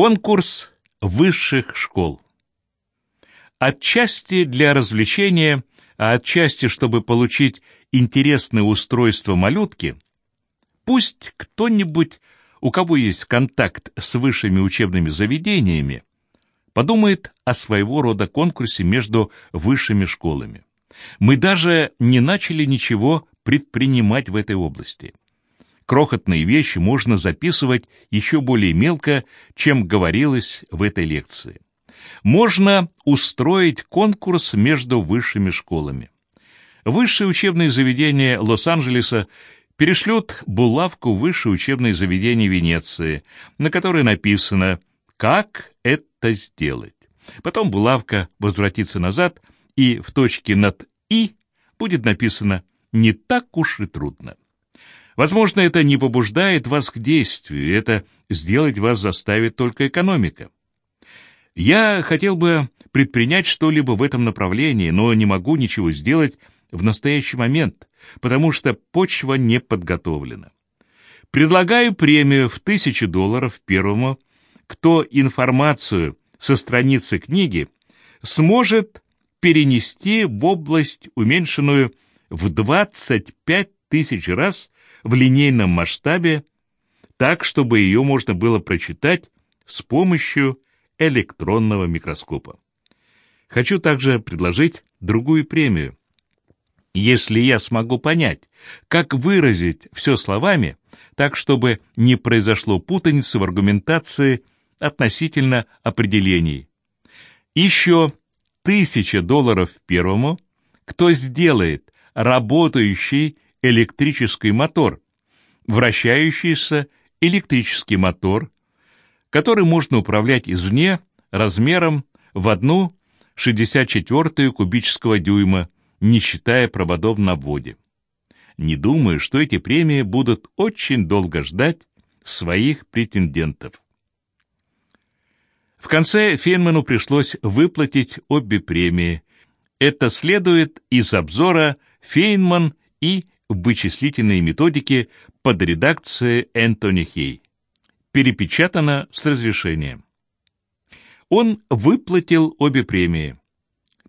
Конкурс высших школ. Отчасти для развлечения, а отчасти, чтобы получить интересное устройство малютки, пусть кто-нибудь, у кого есть контакт с высшими учебными заведениями, подумает о своего рода конкурсе между высшими школами. Мы даже не начали ничего предпринимать в этой области. Крохотные вещи можно записывать еще более мелко, чем говорилось в этой лекции. Можно устроить конкурс между высшими школами. Высшие учебные заведения Лос-Анджелеса перешлют булавку в высшее учебное заведение Венеции, на которой написано как это сделать. Потом булавка возвратится назад, и в точке над «и» будет написано «не так уж и трудно». Возможно, это не побуждает вас к действию, это сделать вас заставит только экономика. Я хотел бы предпринять что-либо в этом направлении, но не могу ничего сделать в настоящий момент, потому что почва не подготовлена. Предлагаю премию в тысячу долларов первому кто информацию со страницы книги сможет перенести в область, уменьшенную в 25 тысяч раз в линейном масштабе, так, чтобы ее можно было прочитать с помощью электронного микроскопа. Хочу также предложить другую премию. Если я смогу понять, как выразить все словами, так, чтобы не произошло путаницы в аргументации – относительно определений. Еще тысяча долларов первому, кто сделает работающий электрический мотор, вращающийся электрический мотор, который можно управлять извне размером в одну 64 кубического дюйма, не считая проводов на вводе. Не думаю, что эти премии будут очень долго ждать своих претендентов. В конце Фейнману пришлось выплатить обе премии. Это следует из обзора «Фейнман и вычислительные методики» под редакцией Энтони Хей. Перепечатано с разрешением. Он выплатил обе премии.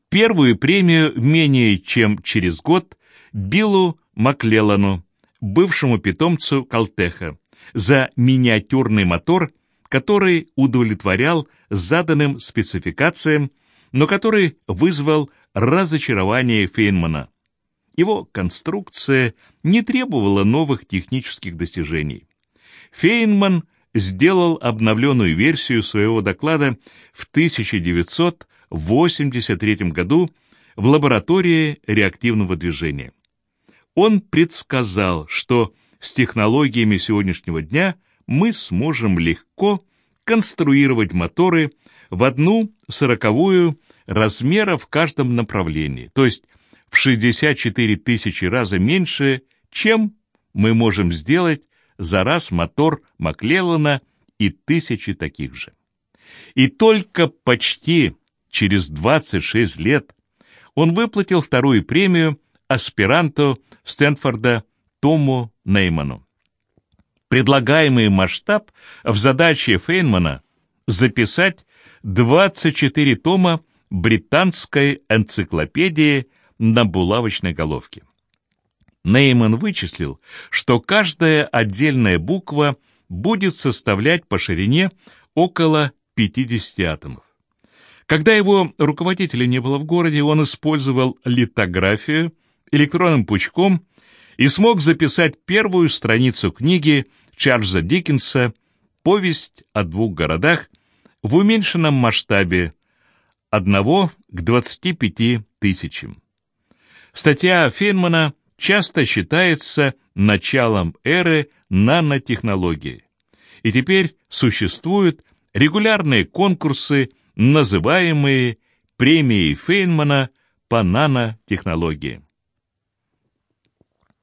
Первую премию менее чем через год Биллу Маклеллану, бывшему питомцу Калтеха, за миниатюрный мотор который удовлетворял заданным спецификациям, но который вызвал разочарование Фейнмана. Его конструкция не требовала новых технических достижений. Фейнман сделал обновленную версию своего доклада в 1983 году в лаборатории реактивного движения. Он предсказал, что с технологиями сегодняшнего дня – мы сможем легко конструировать моторы в одну сороковую размера в каждом направлении, то есть в 64 тысячи раза меньше, чем мы можем сделать за раз мотор Маклеллана и тысячи таких же. И только почти через 26 лет он выплатил вторую премию аспиранту Стэнфорда Тому Нейману. Предлагаемый масштаб в задаче Фейнмана записать 24 тома британской энциклопедии на булавочной головке. Нейман вычислил, что каждая отдельная буква будет составлять по ширине около 50 атомов. Когда его руководителя не было в городе, он использовал литографию электронным пучком и смог записать первую страницу книги Чарльза Диккенса «Повесть о двух городах» в уменьшенном масштабе одного к 25 тысячам. Статья Фейнмана часто считается началом эры нанотехнологий. И теперь существуют регулярные конкурсы, называемые премией Фейнмана по нанотехнологии.